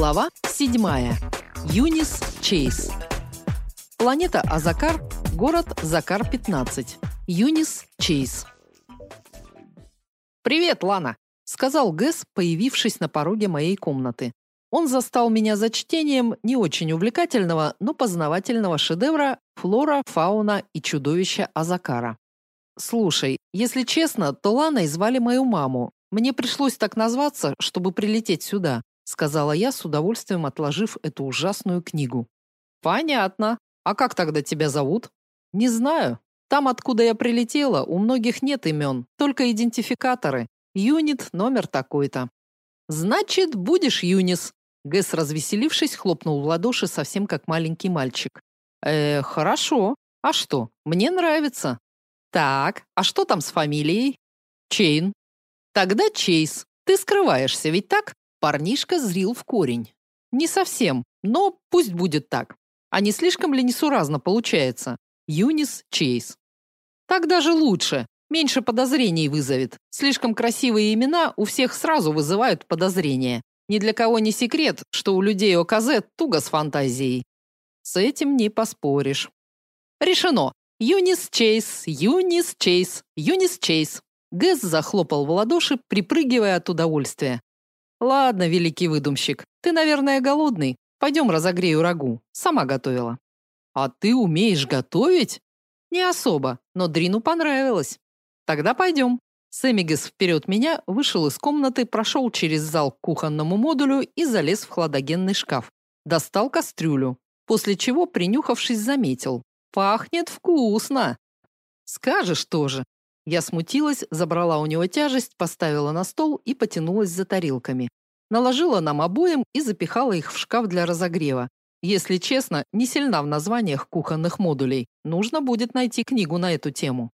Глава 7. Юнис Чейз. Планета Азакар, город Закар-15. Юнис Чейз. «Привет, Лана!» – сказал Гэс, появившись на пороге моей комнаты. Он застал меня за чтением не очень увлекательного, но познавательного шедевра «Флора, фауна и чудовища Азакара». Слушай, если честно, то Ланой звали мою маму. Мне пришлось так назваться, чтобы прилететь сюда сказала я с удовольствием отложив эту ужасную книгу. Понятно. А как тогда тебя зовут? Не знаю. Там, откуда я прилетела, у многих нет имен, только идентификаторы. Юнит номер такой-то. Значит, будешь Юнис. Гэс, развеселившись, хлопнул в ладоши совсем как маленький мальчик. Э, хорошо. А что? Мне нравится. Так, а что там с фамилией? Чейн. Тогда Чейз. Ты скрываешься, ведь так? Парнишка зрил в корень. Не совсем, но пусть будет так. А не слишком ли несуразно получается? Юнис Чейз. Так даже лучше. Меньше подозрений вызовет. Слишком красивые имена у всех сразу вызывают подозрения. Ни для кого не секрет, что у людей ОКЗ туго с фантазией. С этим не поспоришь. Решено. Юнис Чейз, Юнис Чейз, Юнис Чейз. Гэс захлопал в ладоши, припрыгивая от удовольствия. Ладно, великий выдумщик. Ты, наверное, голодный. Пойдем разогрею рагу. Сама готовила. А ты умеешь готовить? Не особо, но Дрину понравилось. Тогда пойдем. Сэмигес вперед меня вышел из комнаты, прошел через зал к кухонному модулю и залез в хладагенный шкаф. Достал кастрюлю, после чего, принюхавшись, заметил: "Пахнет вкусно". Скажешь тоже. Я смутилась, забрала у него тяжесть, поставила на стол и потянулась за тарелками. Наложила нам обоим и запихала их в шкаф для разогрева. Если честно, не сильна в названиях кухонных модулей. Нужно будет найти книгу на эту тему.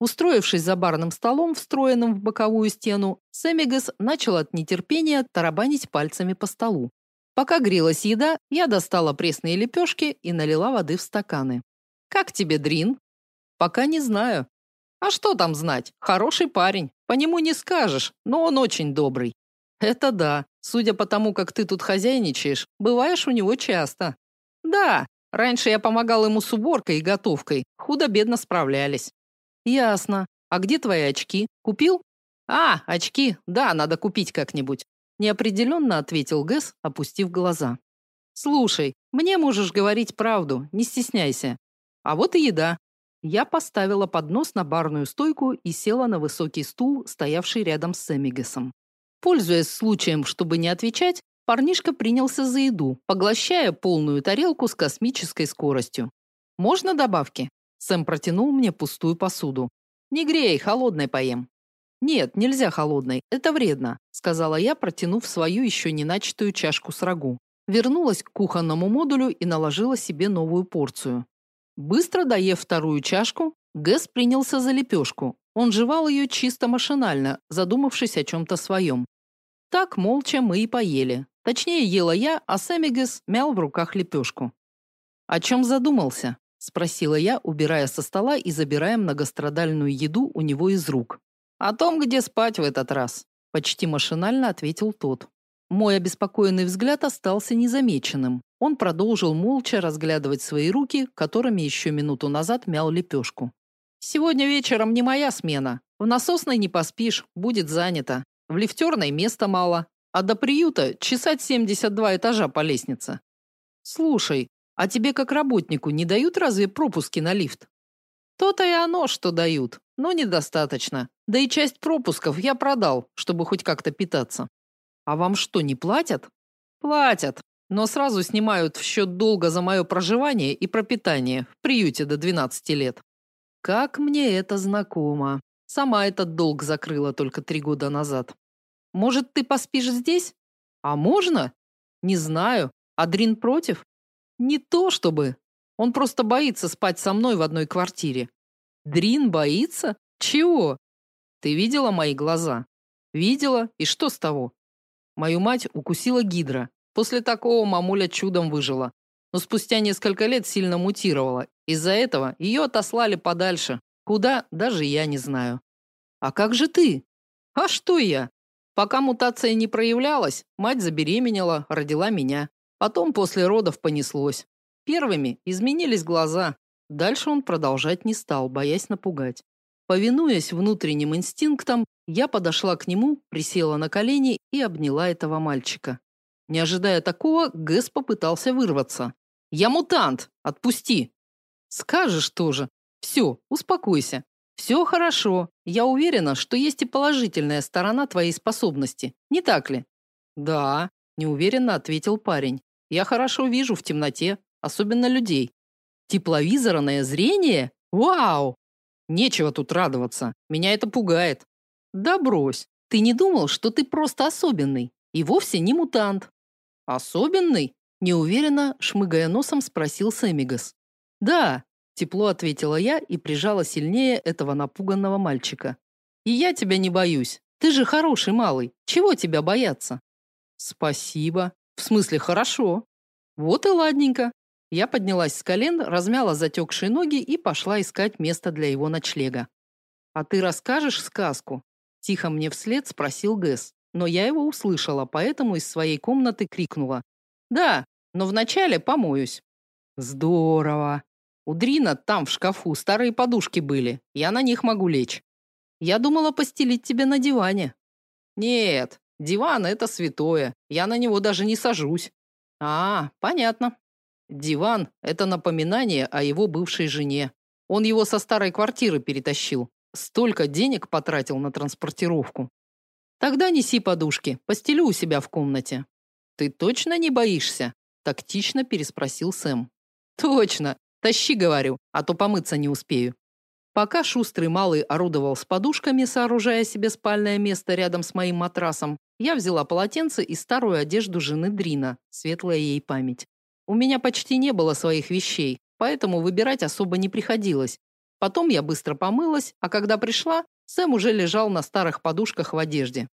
Устроившись за барным столом, встроенным в боковую стену, Сэмигас начал от нетерпения тарабанить пальцами по столу. Пока грелась еда, я достала пресные лепешки и налила воды в стаканы. Как тебе, Дрин? Пока не знаю. А что там знать? Хороший парень. По нему не скажешь, но он очень добрый. Это да. Судя по тому, как ты тут хозяйничаешь, бываешь у него часто. Да, раньше я помогал ему с уборкой и готовкой. Худо-бедно справлялись. Ясно. А где твои очки? Купил? А, очки. Да, надо купить как-нибудь. Неопределенно ответил Гэс, опустив глаза. Слушай, мне можешь говорить правду, не стесняйся. А вот и еда. Я поставила поднос на барную стойку и села на высокий стул, стоявший рядом с Эмигесом. Пользуясь случаем, чтобы не отвечать, парнишка принялся за еду, поглощая полную тарелку с космической скоростью. Можно добавки? Сэм протянул мне пустую посуду. Не грей, холодной поем. Нет, нельзя холодной, это вредно, сказала я, протянув свою еще не начатую чашку с рагу. Вернулась к кухонному модулю и наложила себе новую порцию. Быстро доев вторую чашку, Гэс принялся за лепешку. Он жевал ее чисто машинально, задумавшись о чем-то своем. Так молча мы и поели. Точнее, ела я, а Сэмми Гэс мял в руках лепешку. «О чем задумался?» – спросила я, убирая со стола и забирая многострадальную еду у него из рук. «О том, где спать в этот раз», – почти машинально ответил тот. Мой обеспокоенный взгляд остался незамеченным. Он продолжил молча разглядывать свои руки, которыми еще минуту назад мял лепешку. Сегодня вечером не моя смена. В насосной не поспишь, будет занято. В лифтерной места мало, а до приюта чесать 72 этажа по лестнице. Слушай, а тебе как работнику не дают разве пропуски на лифт? То-то и оно, что дают, но недостаточно. Да и часть пропусков я продал, чтобы хоть как-то питаться. А вам что, не платят? Платят, но сразу снимают в счет долга за мое проживание и пропитание в приюте до 12 лет. Как мне это знакомо. Сама этот долг закрыла только три года назад. Может, ты поспишь здесь? А можно? Не знаю. Адрин против? Не то чтобы. Он просто боится спать со мной в одной квартире. Дрин боится? Чего? Ты видела мои глаза? Видела, и что с того? Мою мать укусила гидра. После такого мамуля чудом выжила. Но спустя несколько лет сильно мутировала. Из-за этого ее отослали подальше. Куда, даже я не знаю. А как же ты? А что я? Пока мутация не проявлялась, мать забеременела, родила меня. Потом после родов понеслось. Первыми изменились глаза. Дальше он продолжать не стал, боясь напугать. Повинуясь внутренним инстинктам, я подошла к нему, присела на колени и обняла этого мальчика. Не ожидая такого, Гэс попытался вырваться. «Я мутант! Отпусти!» «Скажешь тоже. Все, успокойся. Все хорошо. Я уверена, что есть и положительная сторона твоей способности. Не так ли? Да, неуверенно ответил парень. Я хорошо вижу в темноте, особенно людей. Тепловизорное зрение? Вау! Нечего тут радоваться. Меня это пугает. Да брось. Ты не думал, что ты просто особенный и вовсе не мутант? Особенный? Неуверенно, шмыгая носом, спросил Сэмигас. Да, Тепло ответила я и прижала сильнее этого напуганного мальчика. И я тебя не боюсь. Ты же хороший малый. Чего тебя бояться? Спасибо. В смысле, хорошо. Вот и ладненько. Я поднялась с колен, размяла затекшие ноги и пошла искать место для его ночлега. А ты расскажешь сказку? Тихо мне вслед спросил Гэс, но я его услышала, поэтому из своей комнаты крикнула: "Да, но вначале помоюсь". Здорово. У Дрина там в шкафу старые подушки были. Я на них могу лечь. Я думала постелить тебе на диване. Нет, диван это святое. Я на него даже не сажусь. А, понятно. Диван это напоминание о его бывшей жене. Он его со старой квартиры перетащил. Столько денег потратил на транспортировку. Тогда неси подушки, постелю у себя в комнате. Ты точно не боишься? тактично переспросил Сэм. Точно. Тащи, говорю, а то помыться не успею. Пока шустрый малый орудовал с подушками, сооружая себе спальное место рядом с моим матрасом, я взяла полотенце и старую одежду жены Дрина, светлая ей память. У меня почти не было своих вещей, поэтому выбирать особо не приходилось. Потом я быстро помылась, а когда пришла, Сэм уже лежал на старых подушках в одежде.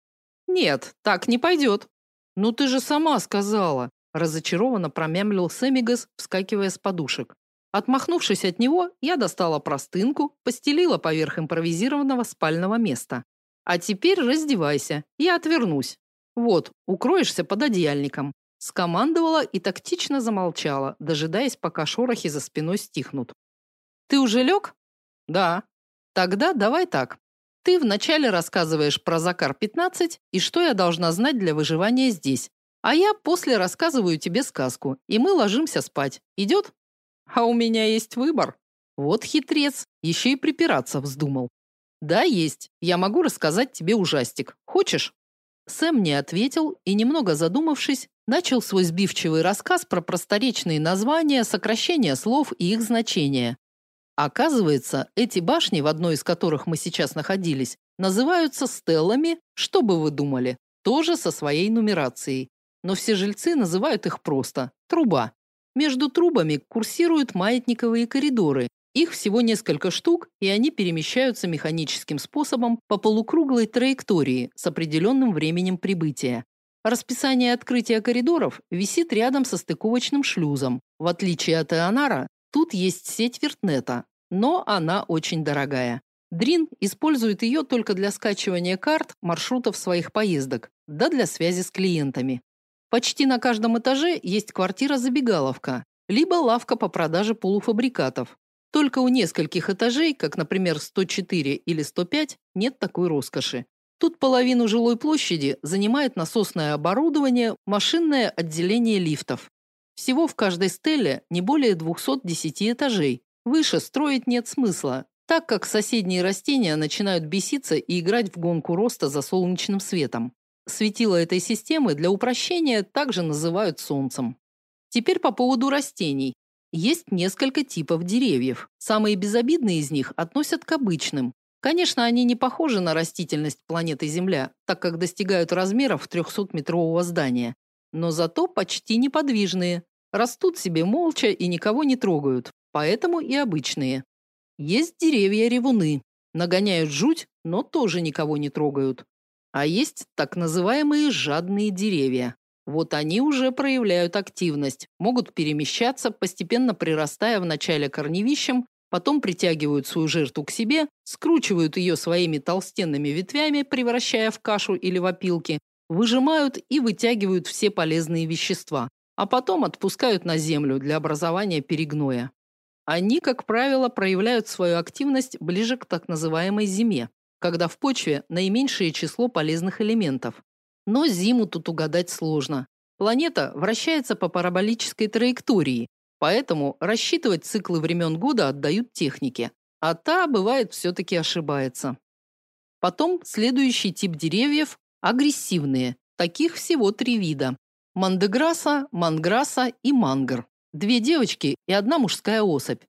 Нет, так не пойдет». Ну ты же сама сказала, разочарованно промямлил Сэмигас, вскакивая с подушек. Отмахнувшись от него, я достала простынку, постелила поверх импровизированного спального места. А теперь раздевайся, я отвернусь. Вот, укроешься под одеяльником. Скомандовала и тактично замолчала, дожидаясь, пока шорохи за спиной стихнут. Ты уже лег? Да. Тогда давай так. Ты вначале рассказываешь про Закар-15 и что я должна знать для выживания здесь. А я после рассказываю тебе сказку, и мы ложимся спать. Идет? А у меня есть выбор. Вот хитрец, еще и припираться вздумал. Да, есть. Я могу рассказать тебе ужастик. Хочешь? Сэм не ответил и немного задумавшись, начал свой сбивчивый рассказ про просторечные названия, сокращения слов и их значения. Оказывается, эти башни, в одной из которых мы сейчас находились, называются стеллами, что бы вы думали, тоже со своей нумерацией. Но все жильцы называют их просто труба. Между трубами курсируют маятниковые коридоры. Их всего несколько штук, и они перемещаются механическим способом по полукруглой траектории с определенным временем прибытия. Расписание открытия коридоров висит рядом со стыковочным шлюзом. В отличие от Эонара, тут есть сеть вертнета, но она очень дорогая. Дрин использует ее только для скачивания карт маршрутов своих поездок, да для связи с клиентами. Почти на каждом этаже есть квартира-забегаловка, либо лавка по продаже полуфабрикатов. Только у нескольких этажей, как, например, 104 или 105, нет такой роскоши. Тут половину жилой площади занимает насосное оборудование, машинное отделение лифтов. Всего в каждой стеле не более 210 этажей. Выше строить нет смысла, так как соседние растения начинают беситься и играть в гонку роста за солнечным светом. Светило этой системы для упрощения также называют солнцем. Теперь по поводу растений. Есть несколько типов деревьев. Самые безобидные из них относят к обычным. Конечно, они не похожи на растительность планеты Земля, так как достигают размеров 300-метрового здания, но зато почти неподвижные. Растут себе молча и никого не трогают, поэтому и обычные. Есть деревья-ревуны. Нагоняют жуть, но тоже никого не трогают. А есть так называемые жадные деревья. Вот они уже проявляют активность, могут перемещаться, постепенно прирастая вначале корневищем, потом притягивают свою жертву к себе, скручивают ее своими толстенными ветвями, превращая в кашу или в опилки, выжимают и вытягивают все полезные вещества, а потом отпускают на землю для образования перегноя. Они, как правило, проявляют свою активность ближе к так называемой зиме, когда в почве наименьшее число полезных элементов. Но зиму тут угадать сложно. Планета вращается по параболической траектории, поэтому рассчитывать циклы времен года отдают технике, а та бывает все таки ошибается. Потом следующий тип деревьев агрессивные. Таких всего три вида: мандеграса, манграса и мангр. Две девочки и одна мужская особь.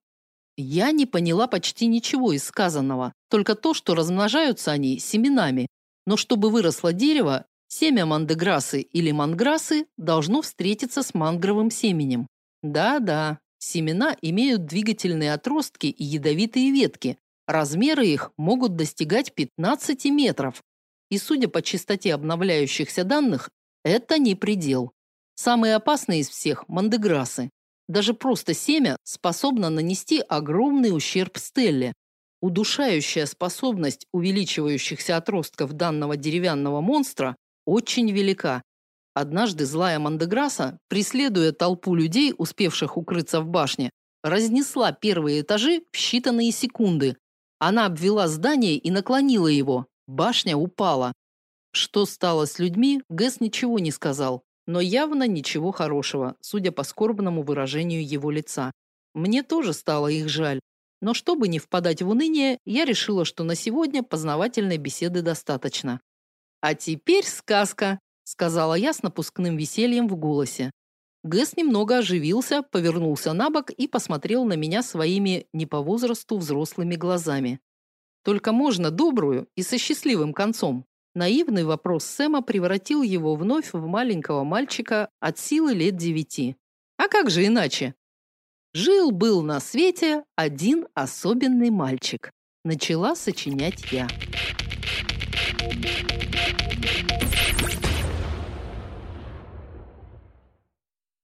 Я не поняла почти ничего из сказанного, только то, что размножаются они семенами. Но чтобы выросло дерево, семя мандеграсы или манграсы должно встретиться с мангровым семенем. Да-да, семена имеют двигательные отростки и ядовитые ветки. Размеры их могут достигать 15 метров. И судя по частоте обновляющихся данных, это не предел. Самые опасные из всех мандеграсы. Даже просто семя способно нанести огромный ущерб стелле. Удушающая способность увеличивающихся отростков данного деревянного монстра очень велика. Однажды злая Мандеграса, преследуя толпу людей, успевших укрыться в башне, разнесла первые этажи в считанные секунды. Она обвела здание и наклонила его. Башня упала. Что стало с людьми, Гэс ничего не сказал но явно ничего хорошего, судя по скорбному выражению его лица. Мне тоже стало их жаль. Но чтобы не впадать в уныние, я решила, что на сегодня познавательной беседы достаточно. А теперь сказка, сказала я с напускным весельем в голосе. Гэс немного оживился, повернулся на бок и посмотрел на меня своими не по возрасту взрослыми глазами. Только можно добрую и со счастливым концом. Наивный вопрос Сэма превратил его вновь в маленького мальчика от силы лет девяти. А как же иначе? Жил-был на свете один особенный мальчик. Начала сочинять я. Thank you.